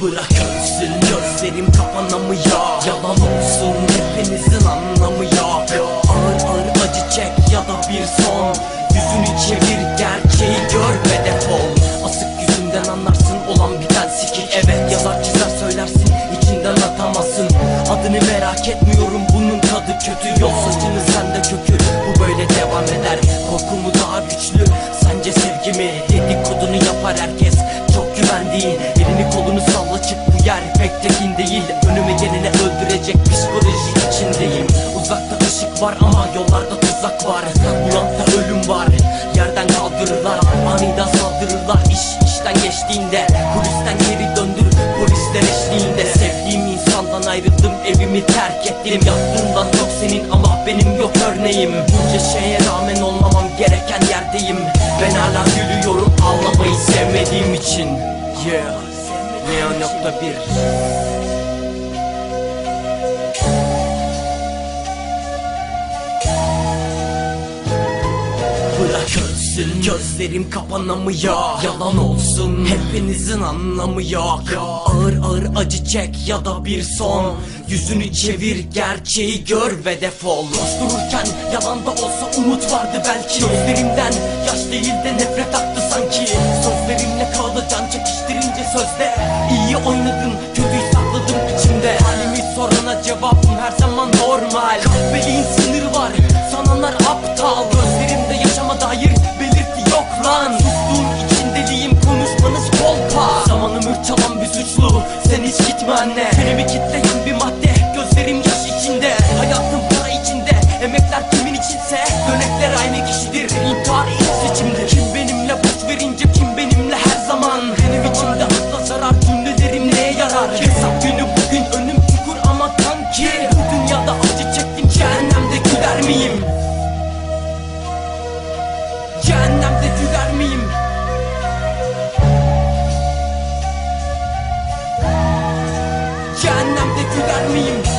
Bırak ölsün gözlerim kapanamıyor Yalan olsun hepinizin anlamı yok Ağır ağır acı çek ya da bir son. Yüzünü çevir gerçeği gör ve defol. Asık yüzünden anlarsın olan biten sikik Evet yazar çizer söylersin içinden atamazsın. Adını merak etmiyorum bunun tadı kötü. Yol saçını sende kökü bu böyle devam eder. Korkumu daha güçlü sence sevgi mi tekin değil Önüme geleni öldürecek psikoloji içindeyim. Uzakta ışık var ama yollarda tuzak var. Bulanta ölüm var Yerden kaldırırlar. Aniden saldırırlar İş işten geçtiğinde. Kulisten geri döndür polisler eşliğinde. Sevdiğim insandan ayrıldım evimi terk ettim. Yaptığımdan çok senin ama benim yok örneğim. Bunca şeye rağmen olmamam gereken yerdeyim. Ben hala gülüyorum ağlamayı sevmediğim için. Yeah Neon nokta bir. Bırak ölsün gözlerim kapanamıyor. Yalan olsun hepinizin anlamı yok. Ağır ağır acı çek ya da bir son. Yüzünü çevir gerçeği gör ve defol. Koştururken yalanda olsa umut vardı belki. Gözlerimden yaş değil de nefret aktı normal. Kahveliğin sınırı var sananlar aptal. Gözlerimde yaşama dair belirti yok lan. Sustuğum içindeliğim konuşmanız kolpa. Zamanımı çalan bir suçlu sen hiç gitme anne. Kendimi kitleyen bir madde. Gözlerim yaş içinde Hayatım para içinde. Emekler kimin içinse Dönekler aynı kişidir. İntihar ilk seçimdir. Kim You got me